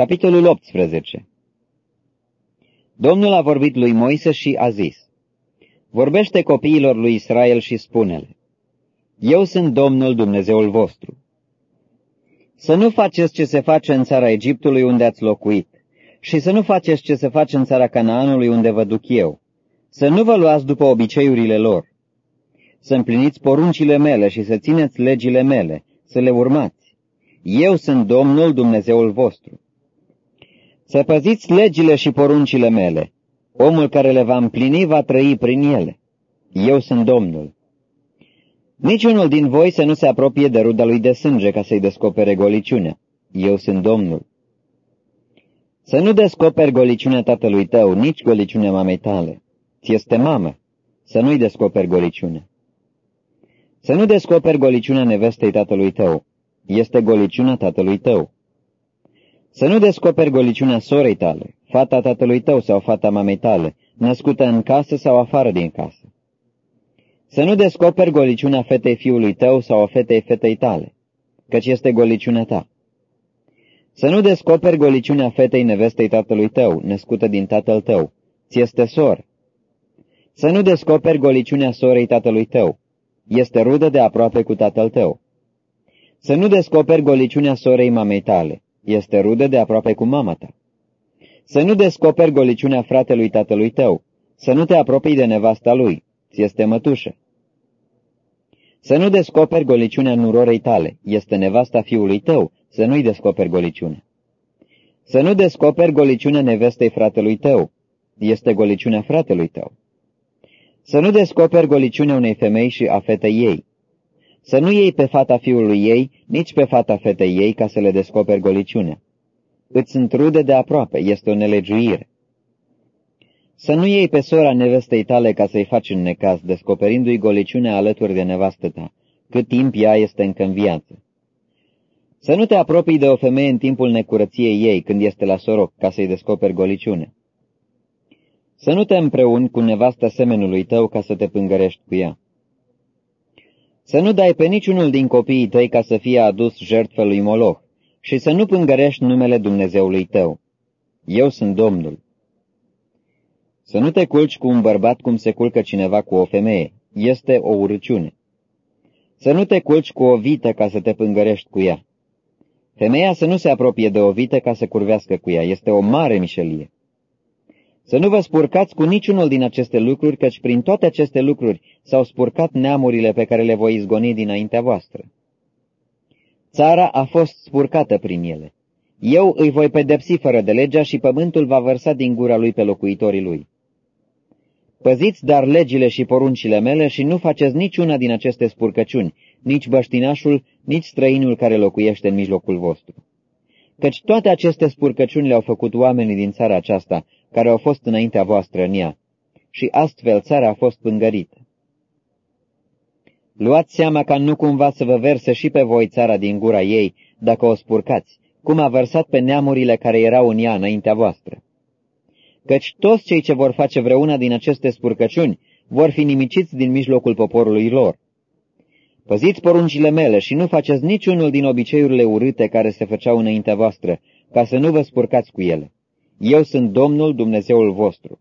Capitolul 18 Domnul a vorbit lui Moise și a zis, Vorbește copiilor lui Israel și spune-le, Eu sunt Domnul Dumnezeul vostru. Să nu faceți ce se face în țara Egiptului unde ați locuit, și să nu faceți ce se face în țara Canaanului unde vă duc eu, să nu vă luați după obiceiurile lor, să împliniți poruncile mele și să țineți legile mele, să le urmați. Eu sunt Domnul Dumnezeul vostru. Să păziți legile și poruncile mele. Omul care le va împlini va trăi prin ele. Eu sunt Domnul. Niciunul din voi să nu se apropie de ruda lui de sânge ca să-i descopere goliciunea. Eu sunt Domnul. Să nu descoperi goliciunea tatălui tău, nici goliciunea mamei tale. Ți este mamă. Să nu-i descoperi goliciunea. Să nu descoperi goliciunea nevestei tatălui tău. Este goliciunea tatălui tău. Să nu descoperi goliciunea sorei tale, fata tatălui tău sau fata mamei tale, născută în casă sau afară din casă. Să nu descoperi goliciunea fetei fiului tău sau a fetei fetei tale, căci este goliciunea ta. Să nu descoperi goliciunea fetei nevestei tatălui tău, născută din tatăl tău, ți este sor. Să nu descoperi goliciunea sorei tatălui tău, este rudă de aproape cu tatăl tău. Să nu descoperi goliciunea sorei mamei tale, este rudă de aproape cu mama ta. Să nu descoperi goliciunea fratelui tatălui tău, să nu te apropii de nevasta lui, ți este mătușă. Să nu descoperi goliciunea nurorei tale, este nevasta fiului tău, să nu-i descoperi goliciunea. Să nu descoperi goliciunea nevestei fratelui tău, este goliciunea fratelui tău. Să nu descoperi goliciunea unei femei și a fetei ei. Să nu iei pe fata fiului ei, nici pe fata fetei ei, ca să le descoperi goliciunea. Îți sunt rude de aproape, este o nelegiuire. Să nu iei pe sora nevestei tale ca să-i faci un necaz, descoperindu-i goliciunea alături de nevastă ta, cât timp ea este încă în viață. Să nu te apropii de o femeie în timpul necurăției ei, când este la soroc, ca să-i descoperi goliciune. Să nu te împreuni cu nevasta semenului tău ca să te pângărești cu ea. Să nu dai pe niciunul din copiii tăi ca să fie adus jertfă lui Moloch și să nu pângărești numele Dumnezeului tău. Eu sunt Domnul. Să nu te culci cu un bărbat cum se culcă cineva cu o femeie. Este o urăciune. Să nu te culci cu o vită ca să te pângărești cu ea. Femeia să nu se apropie de o vită ca să curvească cu ea. Este o mare mișelie. Să nu vă spurcați cu niciunul din aceste lucruri, căci prin toate aceste lucruri s-au spurcat neamurile pe care le voi izgoni dinaintea voastră. Țara a fost spurcată prin ele. Eu îi voi pedepsi fără de legea și pământul va vărsa din gura lui pe locuitorii lui. Păziți dar legile și poruncile mele și nu faceți niciuna din aceste spurcăciuni, nici băștinașul, nici străinul care locuiește în mijlocul vostru. Căci toate aceste spurcăciuni le-au făcut oamenii din țara aceasta, care au fost înaintea voastră în ea, și astfel țara a fost pângărită. Luați seama ca nu cumva să vă verse și pe voi țara din gura ei, dacă o spurcați, cum a vărsat pe neamurile care erau în ea înaintea voastră. Căci toți cei ce vor face vreuna din aceste spurcăciuni vor fi nimiciți din mijlocul poporului lor. Păziți poruncile mele și nu faceți niciunul din obiceiurile urâte care se făceau înaintea voastră, ca să nu vă spurcați cu ele. Eu sunt Domnul Dumnezeul vostru.